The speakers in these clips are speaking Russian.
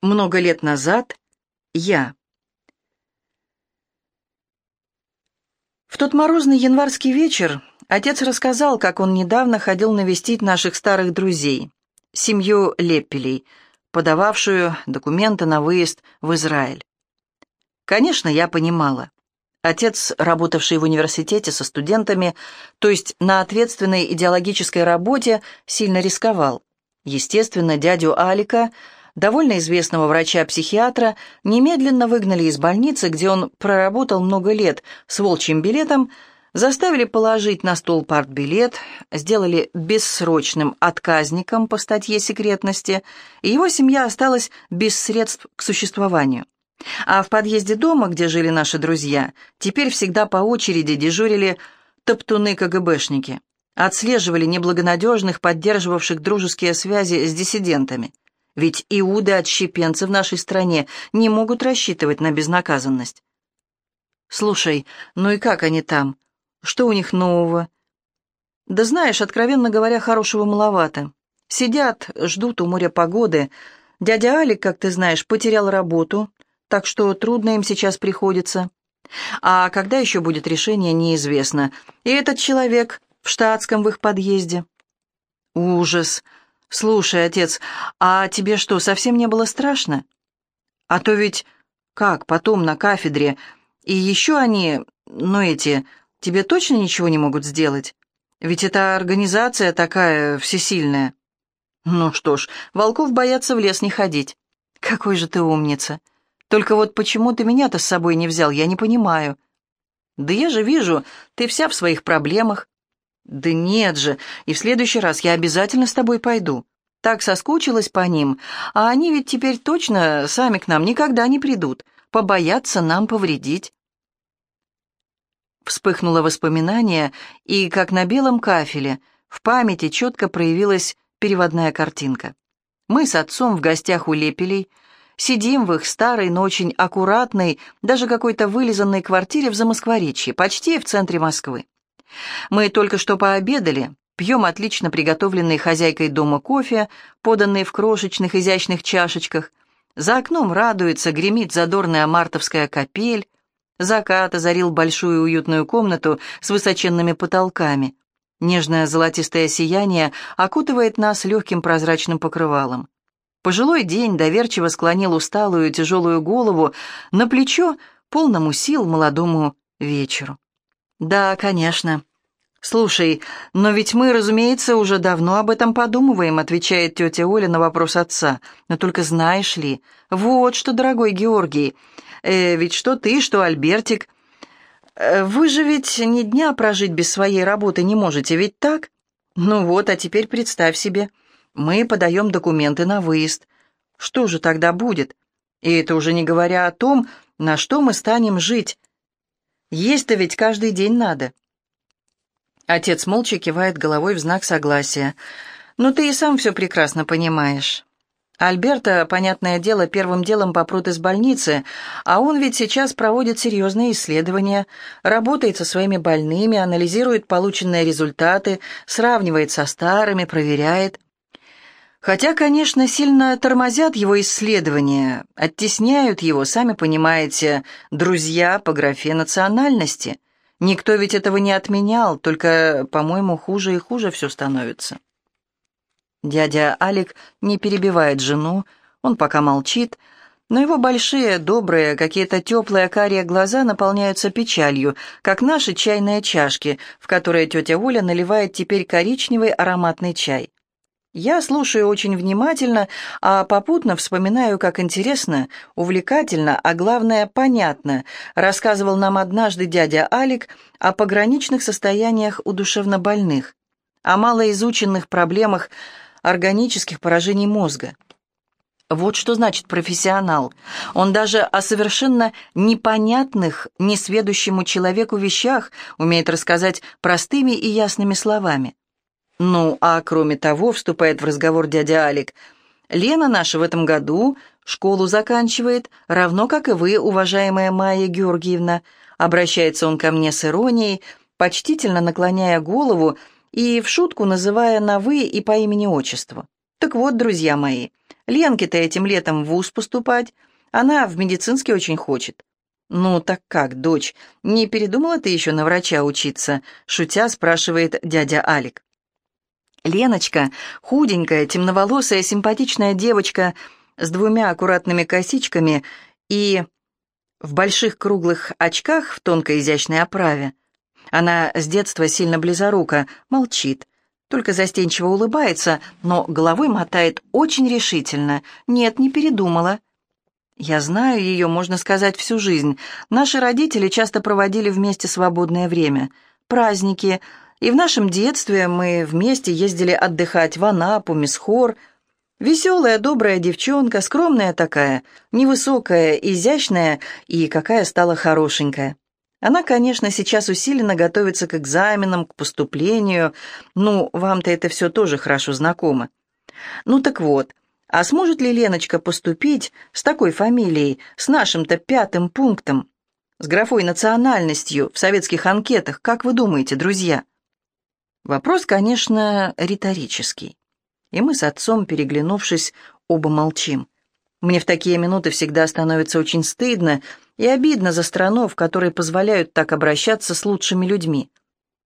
Много лет назад я. В тот морозный январский вечер отец рассказал, как он недавно ходил навестить наших старых друзей, семью Леппелей, подававшую документы на выезд в Израиль. Конечно, я понимала. Отец, работавший в университете со студентами, то есть на ответственной идеологической работе, сильно рисковал. Естественно, дядю Алика – довольно известного врача-психиатра, немедленно выгнали из больницы, где он проработал много лет с волчьим билетом, заставили положить на стол партбилет, сделали бессрочным отказником по статье секретности, и его семья осталась без средств к существованию. А в подъезде дома, где жили наши друзья, теперь всегда по очереди дежурили топтуны-КГБшники, отслеживали неблагонадежных, поддерживавших дружеские связи с диссидентами. Ведь иуды-отщепенцы в нашей стране не могут рассчитывать на безнаказанность. Слушай, ну и как они там? Что у них нового? Да знаешь, откровенно говоря, хорошего маловато. Сидят, ждут у моря погоды. Дядя Алик, как ты знаешь, потерял работу, так что трудно им сейчас приходится. А когда еще будет решение, неизвестно. И этот человек в штатском в их подъезде. Ужас! «Слушай, отец, а тебе что, совсем не было страшно? А то ведь как потом на кафедре, и еще они, ну эти, тебе точно ничего не могут сделать? Ведь эта организация такая всесильная». «Ну что ж, волков боятся в лес не ходить. Какой же ты умница. Только вот почему ты меня-то с собой не взял, я не понимаю». «Да я же вижу, ты вся в своих проблемах. «Да нет же, и в следующий раз я обязательно с тобой пойду. Так соскучилась по ним, а они ведь теперь точно сами к нам никогда не придут, побоятся нам повредить». Вспыхнуло воспоминание, и, как на белом кафеле, в памяти четко проявилась переводная картинка. Мы с отцом в гостях у Лепелей, сидим в их старой, но очень аккуратной, даже какой-то вылизанной квартире в Замоскворечье, почти в центре Москвы. Мы только что пообедали, пьем отлично приготовленный хозяйкой дома кофе, поданный в крошечных изящных чашечках. За окном радуется, гремит задорная мартовская капель. Закат озарил большую уютную комнату с высоченными потолками. Нежное золотистое сияние окутывает нас легким прозрачным покрывалом. Пожилой день доверчиво склонил усталую тяжелую голову на плечо полному сил молодому вечеру. «Да, конечно». «Слушай, но ведь мы, разумеется, уже давно об этом подумываем», отвечает тетя Оля на вопрос отца. «Но только знаешь ли, вот что, дорогой Георгий, э, ведь что ты, что Альбертик, э, вы же ведь ни дня прожить без своей работы не можете, ведь так? Ну вот, а теперь представь себе, мы подаем документы на выезд. Что же тогда будет? И это уже не говоря о том, на что мы станем жить». Есть-то ведь каждый день надо. Отец молча кивает головой в знак согласия. «Ну ты и сам все прекрасно понимаешь». Альберта, понятное дело, первым делом попрут из больницы, а он ведь сейчас проводит серьезные исследования, работает со своими больными, анализирует полученные результаты, сравнивает со старыми, проверяет. Хотя, конечно, сильно тормозят его исследования, оттесняют его, сами понимаете, друзья по графе национальности. Никто ведь этого не отменял, только, по-моему, хуже и хуже все становится. Дядя Алик не перебивает жену, он пока молчит, но его большие, добрые, какие-то теплые карие глаза наполняются печалью, как наши чайные чашки, в которые тетя Оля наливает теперь коричневый ароматный чай. Я слушаю очень внимательно, а попутно вспоминаю, как интересно, увлекательно, а главное, понятно, рассказывал нам однажды дядя Алик о пограничных состояниях у душевнобольных, о малоизученных проблемах органических поражений мозга. Вот что значит профессионал. Он даже о совершенно непонятных, несведущему человеку вещах умеет рассказать простыми и ясными словами. «Ну, а кроме того, — вступает в разговор дядя Алик, — Лена наша в этом году школу заканчивает, равно как и вы, уважаемая Майя Георгиевна». Обращается он ко мне с иронией, почтительно наклоняя голову и в шутку называя на «вы» и по имени-отчеству. «Так вот, друзья мои, Ленке-то этим летом в вуз поступать. Она в медицинский очень хочет». «Ну так как, дочь, не передумала ты еще на врача учиться?» Шутя спрашивает дядя Алик. Леночка, худенькая, темноволосая, симпатичная девочка с двумя аккуратными косичками и в больших круглых очках в тонкой изящной оправе. Она с детства сильно близорука, молчит, только застенчиво улыбается, но головой мотает очень решительно. Нет, не передумала. Я знаю ее, можно сказать, всю жизнь. Наши родители часто проводили вместе свободное время. Праздники. И в нашем детстве мы вместе ездили отдыхать в Анапу, Мисхор. Веселая, добрая девчонка, скромная такая, невысокая, изящная и какая стала хорошенькая. Она, конечно, сейчас усиленно готовится к экзаменам, к поступлению. Ну, вам-то это все тоже хорошо знакомо. Ну так вот, а сможет ли Леночка поступить с такой фамилией, с нашим-то пятым пунктом, с графой национальностью в советских анкетах, как вы думаете, друзья? Вопрос, конечно, риторический. И мы с отцом, переглянувшись, оба молчим. Мне в такие минуты всегда становится очень стыдно и обидно за страну, в которой позволяют так обращаться с лучшими людьми.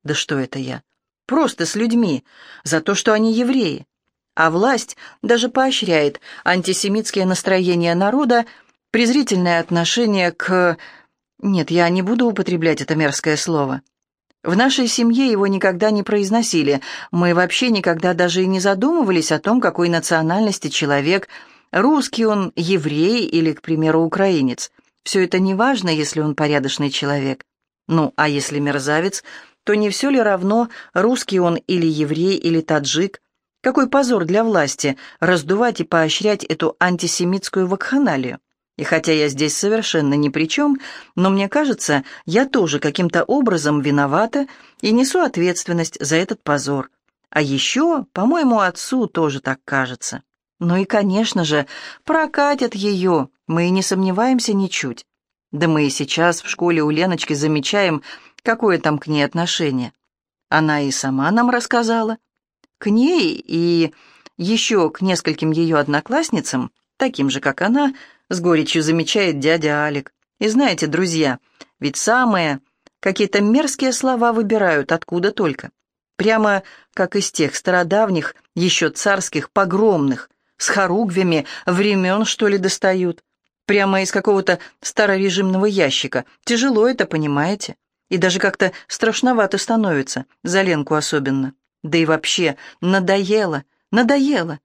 Да что это я? Просто с людьми, за то, что они евреи. А власть даже поощряет антисемитские настроения народа, презрительное отношение к... Нет, я не буду употреблять это мерзкое слово. В нашей семье его никогда не произносили. Мы вообще никогда даже и не задумывались о том, какой национальности человек – Русский он, еврей или, к примеру, украинец. Все это не важно, если он порядочный человек. Ну, а если мерзавец, то не все ли равно, русский он или еврей, или таджик? Какой позор для власти раздувать и поощрять эту антисемитскую вакханалию. И хотя я здесь совершенно ни при чем, но мне кажется, я тоже каким-то образом виновата и несу ответственность за этот позор. А еще, по-моему, отцу тоже так кажется. Ну и, конечно же, прокатят ее, мы и не сомневаемся ничуть. Да мы и сейчас в школе у Леночки замечаем, какое там к ней отношение. Она и сама нам рассказала. К ней и еще к нескольким ее одноклассницам, таким же, как она, с горечью замечает дядя Алик. И знаете, друзья, ведь самые какие-то мерзкие слова выбирают откуда только. Прямо как из тех стародавних, еще царских, погромных, с хоругвями времен, что ли, достают. Прямо из какого-то старорежимного ящика. Тяжело это, понимаете? И даже как-то страшновато становится, за Ленку особенно. Да и вообще, надоело, надоело.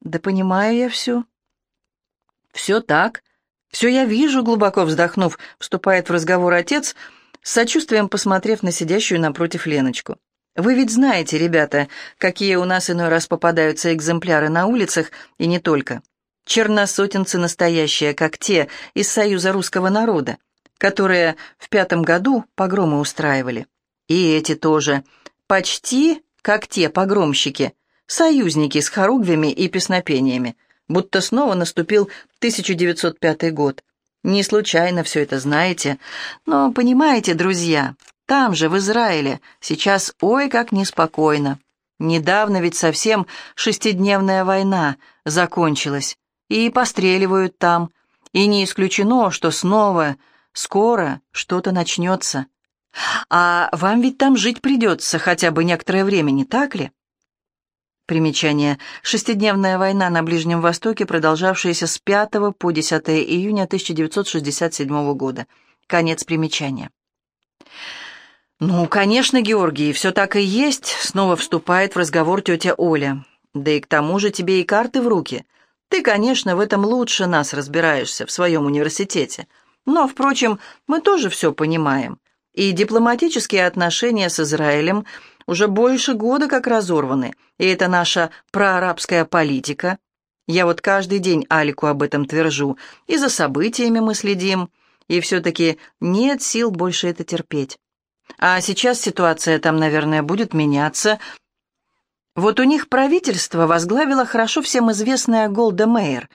Да понимаю я все. Все так. Все я вижу, глубоко вздохнув, вступает в разговор отец, с сочувствием посмотрев на сидящую напротив Леночку. Вы ведь знаете, ребята, какие у нас иной раз попадаются экземпляры на улицах, и не только. Черносотенцы настоящие, как те из Союза русского народа, которые в пятом году погромы устраивали. И эти тоже. Почти как те погромщики, союзники с хоругвями и песнопениями, будто снова наступил 1905 год. Не случайно все это знаете, но понимаете, друзья, там же, в Израиле, сейчас ой как неспокойно. Недавно ведь совсем шестидневная война закончилась, и постреливают там, и не исключено, что снова, скоро что-то начнется. А вам ведь там жить придется хотя бы некоторое время, не так ли? Примечание. Шестидневная война на Ближнем Востоке, продолжавшаяся с 5 по 10 июня 1967 года. Конец примечания. «Ну, конечно, Георгий, все так и есть», — снова вступает в разговор тетя Оля. «Да и к тому же тебе и карты в руки. Ты, конечно, в этом лучше нас разбираешься в своем университете. Но, впрочем, мы тоже все понимаем. И дипломатические отношения с Израилем уже больше года как разорваны, и это наша проарабская политика. Я вот каждый день Алику об этом твержу, и за событиями мы следим, и все-таки нет сил больше это терпеть. А сейчас ситуация там, наверное, будет меняться. Вот у них правительство возглавила хорошо всем известная Голда Мейер.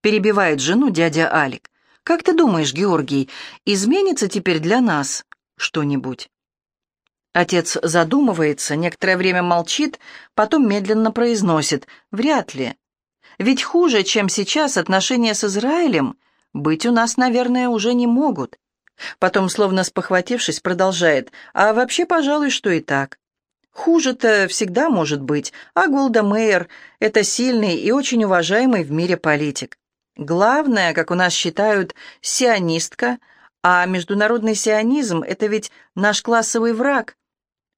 Перебивает жену дядя Алик. Как ты думаешь, Георгий, изменится теперь для нас что-нибудь? Отец задумывается, некоторое время молчит, потом медленно произносит «Вряд ли». Ведь хуже, чем сейчас отношения с Израилем, быть у нас, наверное, уже не могут. Потом, словно спохватившись, продолжает, а вообще, пожалуй, что и так. Хуже-то всегда может быть, а Голда Мейер – это сильный и очень уважаемый в мире политик. Главное, как у нас считают, сионистка, а международный сионизм – это ведь наш классовый враг.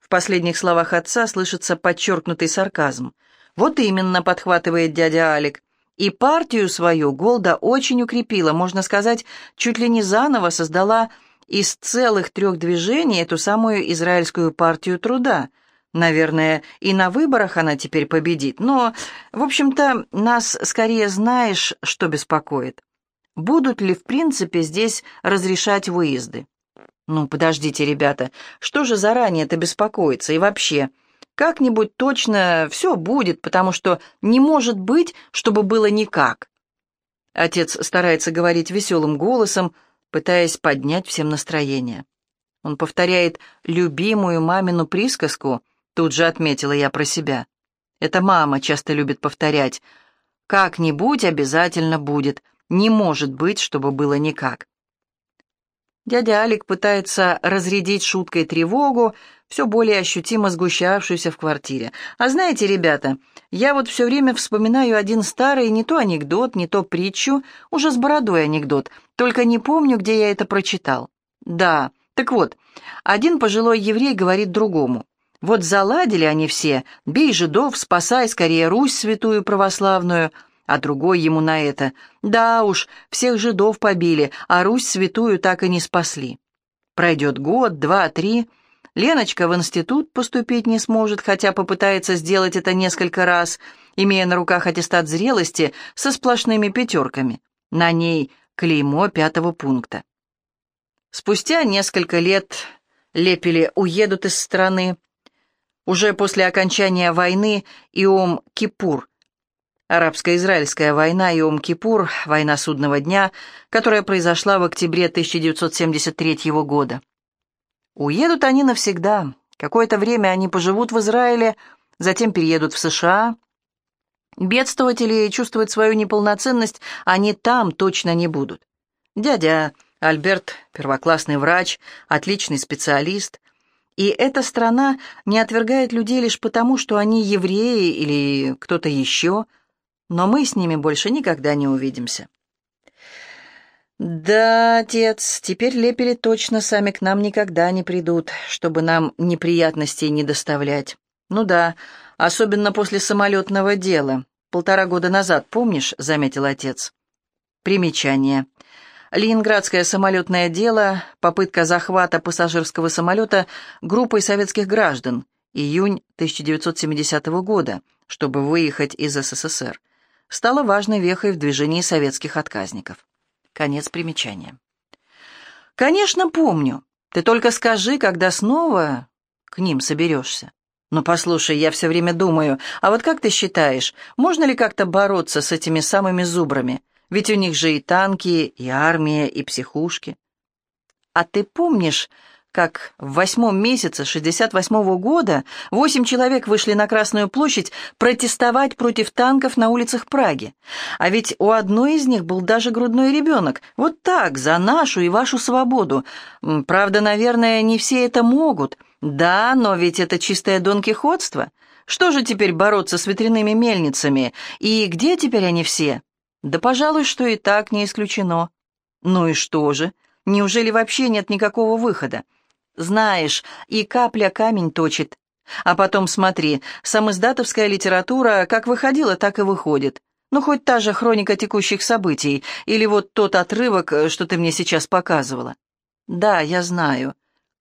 В последних словах отца слышится подчеркнутый сарказм. Вот именно, подхватывает дядя Алик. И партию свою Голда очень укрепила, можно сказать, чуть ли не заново создала из целых трех движений эту самую израильскую партию труда. Наверное, и на выборах она теперь победит, но, в общем-то, нас скорее знаешь, что беспокоит. Будут ли, в принципе, здесь разрешать выезды? Ну, подождите, ребята, что же заранее-то беспокоиться и вообще... Как-нибудь точно все будет, потому что не может быть, чтобы было никак. Отец старается говорить веселым голосом, пытаясь поднять всем настроение. Он повторяет любимую мамину присказку, тут же отметила я про себя. Это мама часто любит повторять. «Как-нибудь обязательно будет. Не может быть, чтобы было никак». Дядя Алик пытается разрядить шуткой тревогу, все более ощутимо сгущавшуюся в квартире. «А знаете, ребята, я вот все время вспоминаю один старый, не то анекдот, не то притчу, уже с бородой анекдот, только не помню, где я это прочитал. Да, так вот, один пожилой еврей говорит другому. Вот заладили они все, бей жидов, спасай скорее Русь святую православную, а другой ему на это. Да уж, всех жидов побили, а Русь святую так и не спасли. Пройдет год, два, три. Леночка в институт поступить не сможет, хотя попытается сделать это несколько раз, имея на руках аттестат зрелости со сплошными пятерками. На ней клеймо пятого пункта. Спустя несколько лет Лепели уедут из страны. Уже после окончания войны Иом-Кипур – Арабско-израильская война и Ом-Кипур, война судного дня, которая произошла в октябре 1973 года. Уедут они навсегда. Какое-то время они поживут в Израиле, затем переедут в США. Бедствовать или чувствовать свою неполноценность они там точно не будут. Дядя Альберт – первоклассный врач, отличный специалист. И эта страна не отвергает людей лишь потому, что они евреи или кто-то еще – но мы с ними больше никогда не увидимся. «Да, отец, теперь лепели точно сами к нам никогда не придут, чтобы нам неприятностей не доставлять. Ну да, особенно после самолетного дела. Полтора года назад, помнишь?» — заметил отец. Примечание. Ленинградское самолетное дело, попытка захвата пассажирского самолета группой советских граждан, июнь 1970 года, чтобы выехать из СССР стала важной вехой в движении советских отказников. Конец примечания. «Конечно, помню. Ты только скажи, когда снова к ним соберешься. Но послушай, я все время думаю, а вот как ты считаешь, можно ли как-то бороться с этими самыми зубрами? Ведь у них же и танки, и армия, и психушки. А ты помнишь, как в восьмом месяце 68 -го года восемь человек вышли на Красную площадь протестовать против танков на улицах Праги. А ведь у одной из них был даже грудной ребенок. Вот так, за нашу и вашу свободу. Правда, наверное, не все это могут. Да, но ведь это чистое донкихотство. Что же теперь бороться с ветряными мельницами? И где теперь они все? Да, пожалуй, что и так не исключено. Ну и что же? Неужели вообще нет никакого выхода? Знаешь, и капля камень точит. А потом смотри, самоиздатовская литература как выходила, так и выходит. Ну, хоть та же хроника текущих событий, или вот тот отрывок, что ты мне сейчас показывала. Да, я знаю.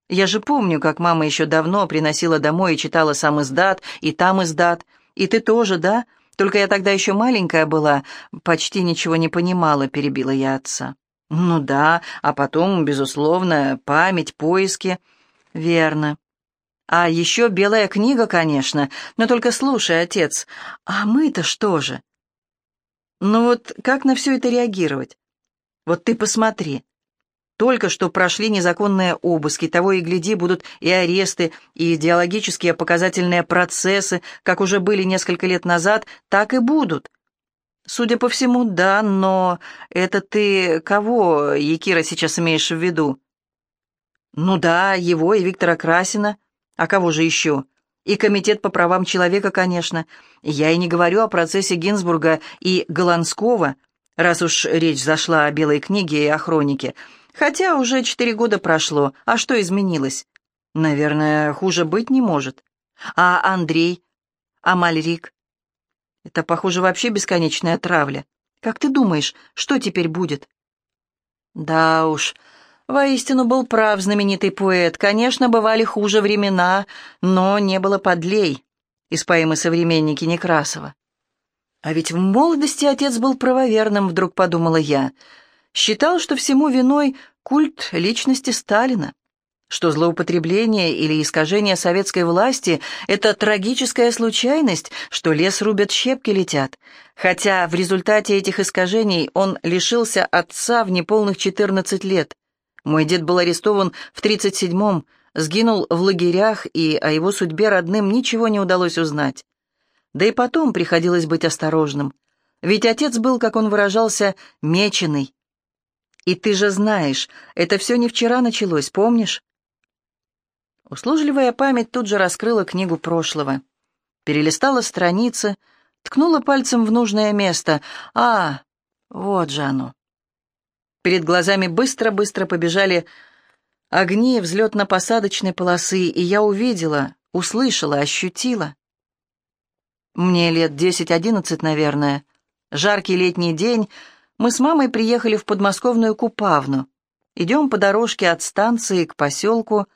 Я же помню, как мама еще давно приносила домой и читала сам издат, и там издат. И ты тоже, да? Только я тогда еще маленькая была, почти ничего не понимала, перебила я отца. Ну да, а потом, безусловно, память, поиски. Верно. А еще белая книга, конечно. Но только слушай, отец, а мы-то что же? Ну вот как на все это реагировать? Вот ты посмотри. Только что прошли незаконные обыски, того и гляди, будут и аресты, и идеологические показательные процессы, как уже были несколько лет назад, так и будут. Судя по всему, да, но это ты кого, Якира, сейчас имеешь в виду? Ну да, его и Виктора Красина. А кого же еще? И Комитет по правам человека, конечно. Я и не говорю о процессе Гинзбурга и Голландского, раз уж речь зашла о Белой книге и о хронике. Хотя уже четыре года прошло, а что изменилось? Наверное, хуже быть не может. А Андрей? А Мальрик? Это, похоже, вообще бесконечная травля. Как ты думаешь, что теперь будет? Да уж, Воистину был прав знаменитый поэт. Конечно, бывали хуже времена, но не было подлей. Из поэмы «Современники» Некрасова. А ведь в молодости отец был правоверным, вдруг подумала я. Считал, что всему виной культ личности Сталина, что злоупотребление или искажение советской власти — это трагическая случайность, что лес рубят, щепки летят, хотя в результате этих искажений он лишился отца в неполных 14 лет. Мой дед был арестован в 37-м, сгинул в лагерях, и о его судьбе родным ничего не удалось узнать. Да и потом приходилось быть осторожным. Ведь отец был, как он выражался, меченый. И ты же знаешь, это все не вчера началось, помнишь? Услужливая память тут же раскрыла книгу прошлого. Перелистала страницы, ткнула пальцем в нужное место. А, вот же оно. Перед глазами быстро-быстро побежали огни взлетно-посадочной полосы, и я увидела, услышала, ощутила. Мне лет десять-одиннадцать, наверное. Жаркий летний день. Мы с мамой приехали в подмосковную Купавну. Идем по дорожке от станции к поселку.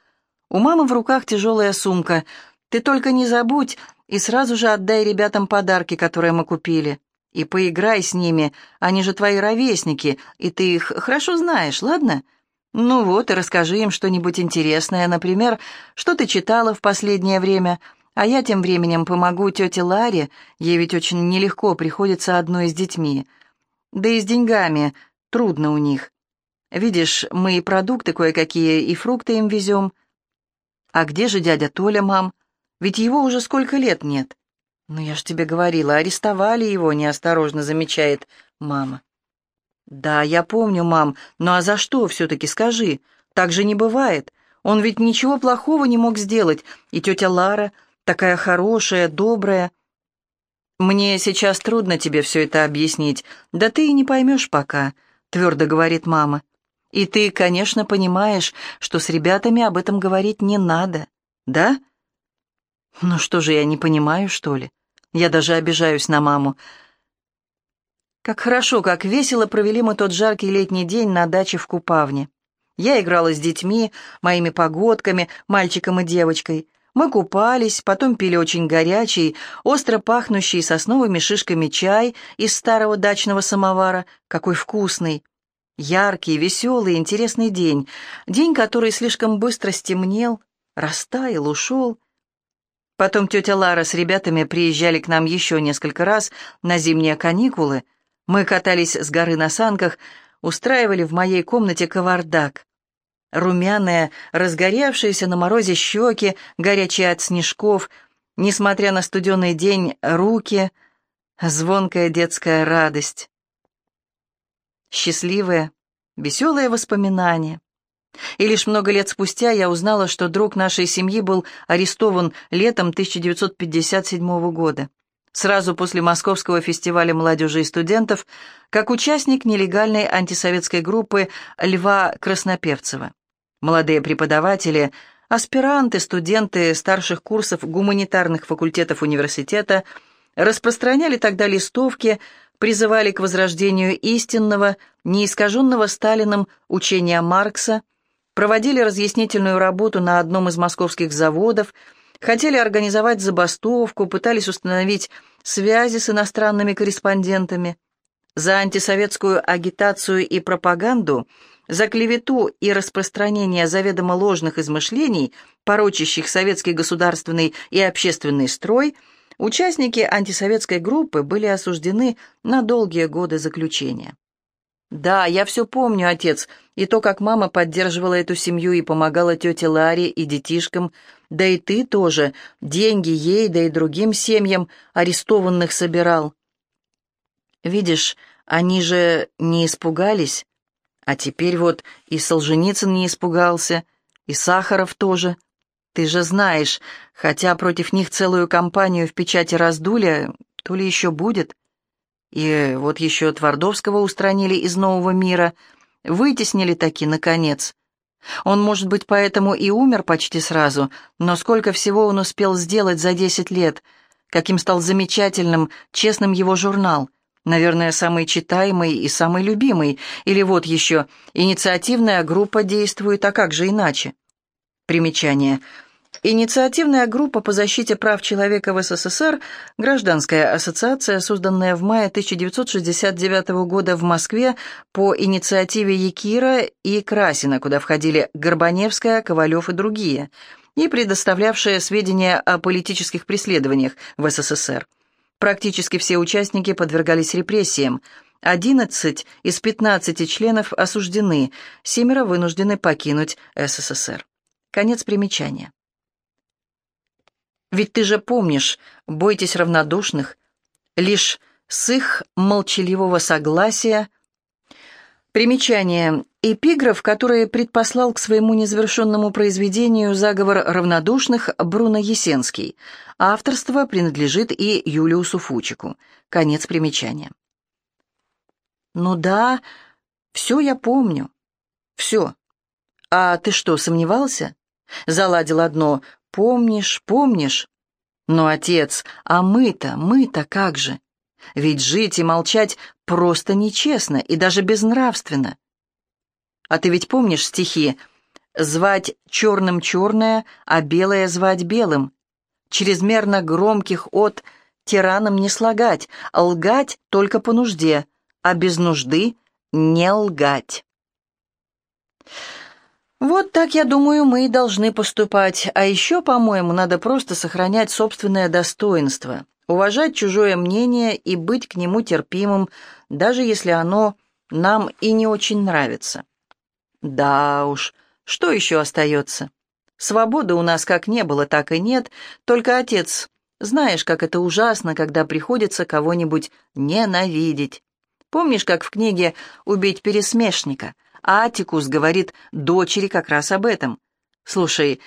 У мамы в руках тяжелая сумка. Ты только не забудь и сразу же отдай ребятам подарки, которые мы купили. И поиграй с ними, они же твои ровесники, и ты их хорошо знаешь, ладно? Ну вот, и расскажи им что-нибудь интересное, например, что ты читала в последнее время, а я тем временем помогу тете Ларе, ей ведь очень нелегко приходится одной с детьми. Да и с деньгами трудно у них. Видишь, мы и продукты кое-какие, и фрукты им везем. А где же дядя Толя, мам? Ведь его уже сколько лет нет. «Ну, я ж тебе говорила, арестовали его», — неосторожно замечает мама. «Да, я помню, мам, ну а за что все-таки скажи? Так же не бывает. Он ведь ничего плохого не мог сделать, и тетя Лара такая хорошая, добрая». «Мне сейчас трудно тебе все это объяснить, да ты и не поймешь пока», — твердо говорит мама. «И ты, конечно, понимаешь, что с ребятами об этом говорить не надо, да?» «Ну что же, я не понимаю, что ли?» Я даже обижаюсь на маму. Как хорошо, как весело провели мы тот жаркий летний день на даче в Купавне. Я играла с детьми, моими погодками, мальчиком и девочкой. Мы купались, потом пили очень горячий, остро пахнущий сосновыми шишками чай из старого дачного самовара. Какой вкусный! Яркий, веселый, интересный день. День, который слишком быстро стемнел, растаял, ушел. Потом тетя Лара с ребятами приезжали к нам еще несколько раз на зимние каникулы. Мы катались с горы на санках, устраивали в моей комнате кавардак. Румяные, разгоревшиеся на морозе щеки, горячие от снежков, несмотря на студеный день, руки, звонкая детская радость. Счастливые, веселые воспоминания. И лишь много лет спустя я узнала, что друг нашей семьи был арестован летом 1957 года, сразу после Московского фестиваля молодежи и студентов, как участник нелегальной антисоветской группы Льва Красноперцева. Молодые преподаватели, аспиранты, студенты старших курсов гуманитарных факультетов университета распространяли тогда листовки, призывали к возрождению истинного, неискаженного Сталином учения Маркса – проводили разъяснительную работу на одном из московских заводов, хотели организовать забастовку, пытались установить связи с иностранными корреспондентами. За антисоветскую агитацию и пропаганду, за клевету и распространение заведомо ложных измышлений, порочащих советский государственный и общественный строй, участники антисоветской группы были осуждены на долгие годы заключения. «Да, я все помню, отец, и то, как мама поддерживала эту семью и помогала тете Ларе и детишкам, да и ты тоже, деньги ей, да и другим семьям арестованных собирал». Видишь, они же не испугались. А теперь вот и Солженицын не испугался, и Сахаров тоже. Ты же знаешь, хотя против них целую кампанию в печати раздули, то ли еще будет. И вот еще Твардовского устранили из нового мира, вытеснили таки, наконец. Он, может быть, поэтому и умер почти сразу, но сколько всего он успел сделать за десять лет, каким стал замечательным, честным его журнал. Наверное, самый читаемый и самый любимый. Или вот еще, инициативная группа действует, а как же иначе? Примечание. Инициативная группа по защите прав человека в СССР, гражданская ассоциация, созданная в мае 1969 года в Москве по инициативе Якира и Красина, куда входили Горбаневская, Ковалев и другие, и предоставлявшая сведения о политических преследованиях в СССР. Практически все участники подвергались репрессиям. 11 из 15 членов осуждены, семеро вынуждены покинуть СССР. Конец примечания. Ведь ты же помнишь, бойтесь равнодушных, лишь с их молчаливого согласия. Примечание. Эпиграф, который предпослал к своему незавершенному произведению «Заговор равнодушных» Бруно Есенский. Авторство принадлежит и Юлиусу Фучику. Конец примечания. Ну да, все я помню. Все. А ты что, сомневался? Заладил одно Помнишь, помнишь? Но, отец, а мы-то, мы-то как же? Ведь жить и молчать просто нечестно и даже безнравственно. А ты ведь помнишь стихи «Звать черным черное, а белое звать белым», чрезмерно громких от «тиранам не слагать», лгать только по нужде, а без нужды не лгать. Вот так, я думаю, мы и должны поступать. А еще, по-моему, надо просто сохранять собственное достоинство, уважать чужое мнение и быть к нему терпимым, даже если оно нам и не очень нравится. Да уж, что еще остается? Свободы у нас как не было, так и нет, только отец, знаешь, как это ужасно, когда приходится кого-нибудь ненавидеть. Помнишь, как в книге «Убить пересмешника»? Атикус говорит дочери как раз об этом. Слушай,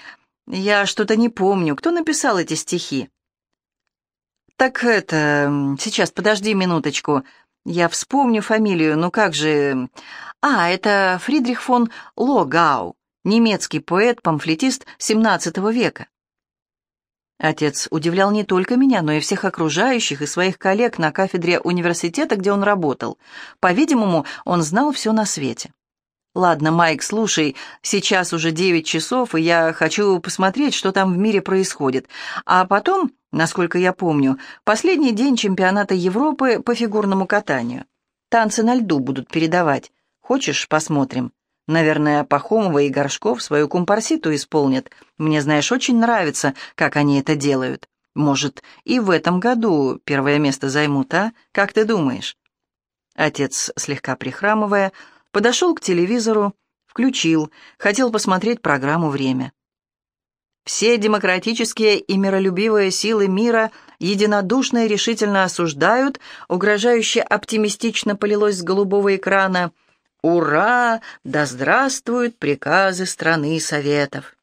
я что-то не помню, кто написал эти стихи? Так это... Сейчас, подожди минуточку. Я вспомню фамилию, ну как же... А, это Фридрих фон Логау, немецкий поэт-памфлетист XVII века. Отец удивлял не только меня, но и всех окружающих и своих коллег на кафедре университета, где он работал. По-видимому, он знал все на свете. «Ладно, Майк, слушай, сейчас уже девять часов, и я хочу посмотреть, что там в мире происходит. А потом, насколько я помню, последний день чемпионата Европы по фигурному катанию. Танцы на льду будут передавать. Хочешь, посмотрим? Наверное, Пахомова и Горшков свою компарситу исполнят. Мне, знаешь, очень нравится, как они это делают. Может, и в этом году первое место займут, а? Как ты думаешь?» Отец, слегка прихрамывая, Подошел к телевизору, включил, хотел посмотреть программу «Время». Все демократические и миролюбивые силы мира единодушно и решительно осуждают, угрожающе оптимистично полилось с голубого экрана «Ура! Да здравствуют приказы страны Советов!»